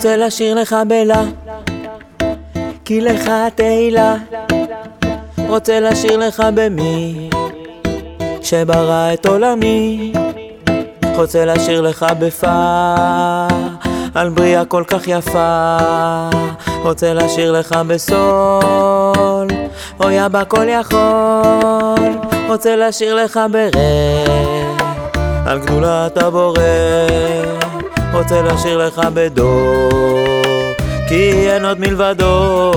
רוצה לשיר לך בלה, כי לך תהילה. רוצה לשיר לך במי, שברא את עולמי. רוצה לשיר לך בפה, על בריאה כל כך יפה. רוצה לשיר לך בסול, אוי אבא כל יכול. רוצה לשיר לך ברר, על גדולת הבורא. רוצה לשיר לך בדור, כי אין עוד מלבדו.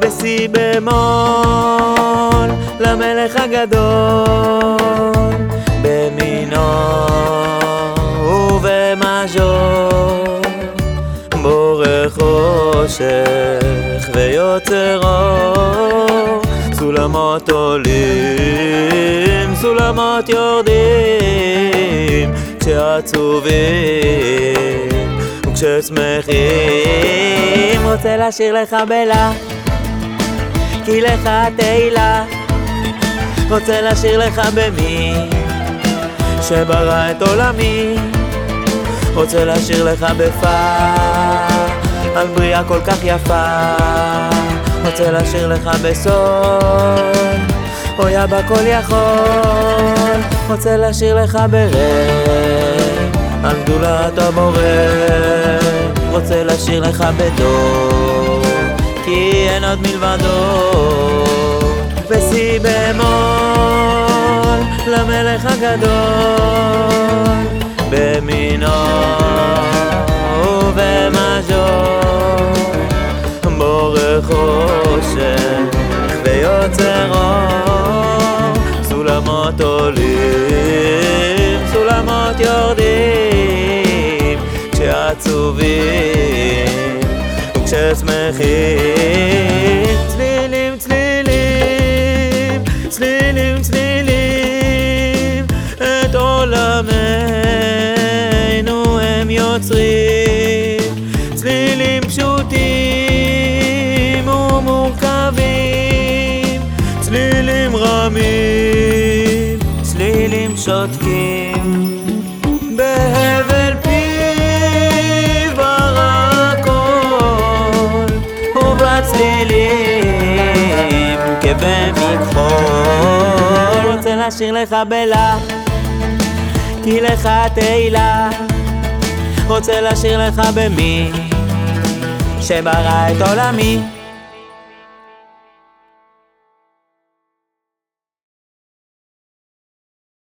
בשיא במול, למלך הגדול, במינור ובמז'ור, בורא חושך ויוצר אור, סולמות עולים, סולמות יורדים, כשעצובים וכששמחים. רוצה לשיר לך בלה כי לך תהילה. רוצה לשיר לך במי שברא את עולמי. רוצה לשיר לך בפה על בריאה כל כך יפה. רוצה לשיר לך אוי אבא כל יכול רוצה לשיר לך ברר על גדולת המורה. רוצה לשיר לך בדור כי אין עוד מלבדו. ושיא במול למלך הגדול במינו ובמז'ור בורא חושך ויוצר סולמות יורדים כשעצובים וכששמחים. צלילים צלילים צלילים צלילים את עולמנו הם יוצרים. צלילים פשוטים ומורכבים צלילים רמים צלילים שותקים בהבל פיו ברא הכל ובצלילים כבמכחול רוצה לשיר לך בלה כי לך תהילה. רוצה לשיר לך במי שברא את עולמי